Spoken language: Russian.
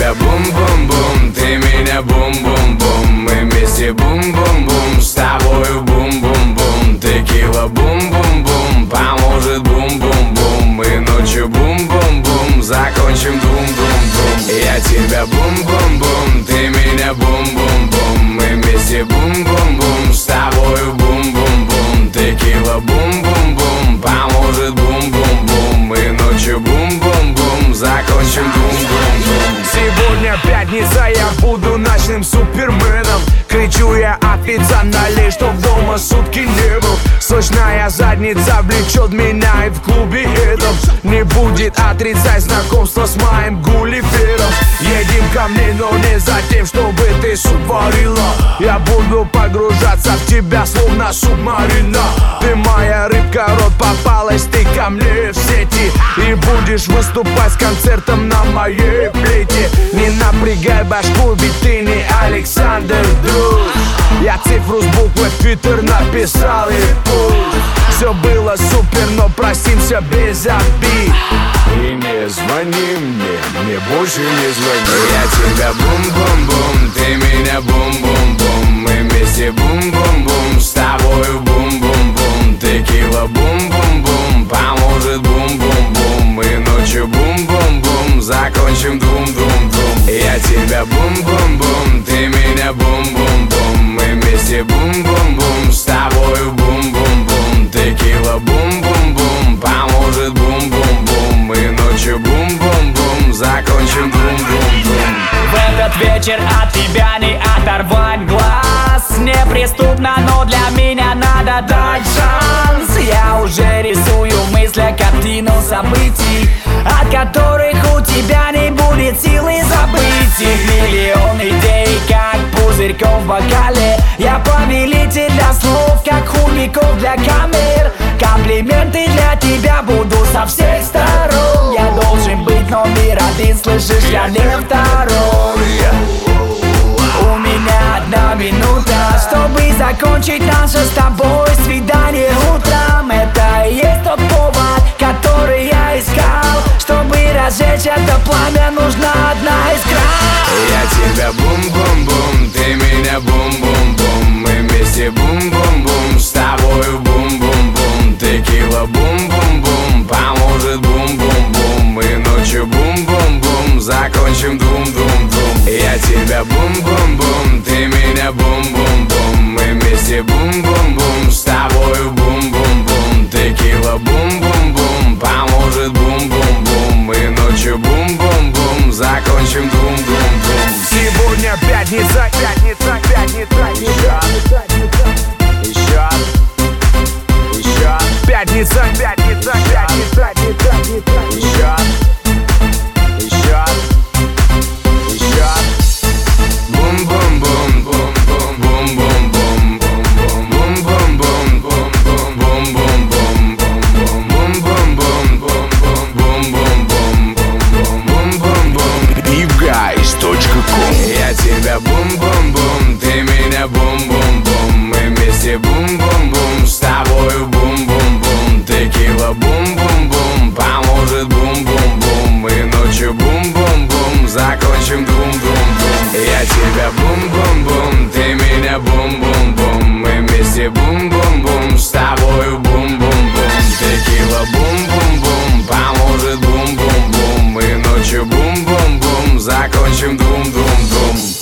тебя бум-бум-бум, ты меня бум-бум-бум Мы вместе бум-бум-бум, с тобою бум-бум-бум Текила бум-бум-бум, поможет бум-бум-бум Мы ночью бум-бум-бум, закончим бум-бум-бум Я тебя бум-бум-бум, ты меня бум-бум-бум Мы вместе бум-бум-бум, с тобою бум-бум-бум Текила бум-бум-бум, поможет бум-бум-бум Мы ночью бум-бум-бум, закончим бум-бум-бум Пятница, я буду ночным суперменом. Кричу я официально лишь, чтоб дома сутки не был Сочная задница влечет меня и в клубе этом Не будет отрицать знакомство с моим гулливером. Едем ко мне, но не за тем, чтобы ты сотворила Я буду погружаться в тебя, словно субмарина. Ты моя рыбка, рот попалась, ты ко мне в сети. И будешь выступать с концертом на моей плите. Не напрягай башку, ведь ты не Александр Друг Я цифру с буквы в Твиттер написал и пусть. Все было супер, но простимся без обид. И не звони мне, мне больше не звони. Я тебя бум-бум-бум, ты меня бум-бум-бум. Мы вместе бум-бум-бум, с тобою бум-бум-бум. Текила бум-бум-бум, поможет бум-бум-бум. Мы ночью бум-бум-бум, закончим дум-дум-дум Я тебя бум-бум-бум, ты меня бум-бум-бум Вместе бум-бум-бум, с тобою бум-бум-бум. Текила бум-бум-бум, поможет бум-бум-бум. Мы ночью бум-бум-бум, закончим бум-бум-бум. В этот вечер от тебя не оторвать глаз. Неприступно, но для меня надо дать шанс. Я уже рисую в мыслях картину событий пузырьков в бокале Я повелитель для слов, как хуликов для камер Комплименты для тебя буду со всех сторон Я должен быть номер один, слышишь, я не второй у меня одна минута, чтобы закончить наше с тобой закончим дум-дум-дум. Я тебя бум-бум-бум, ты меня бум-бум-бум. Мы вместе бум-бум-бум, с тобою бум-бум-бум. Текила бум-бум-бум, поможет бум-бум-бум. Мы ночью бум-бум-бум, закончим дум-дум-дум Сегодня пятница, пятница, пятница. Еще, еще, еще. Пятница, пятница, пятница, пятница. Еще, Бум-бум-бум, закончим дум-дум-дум.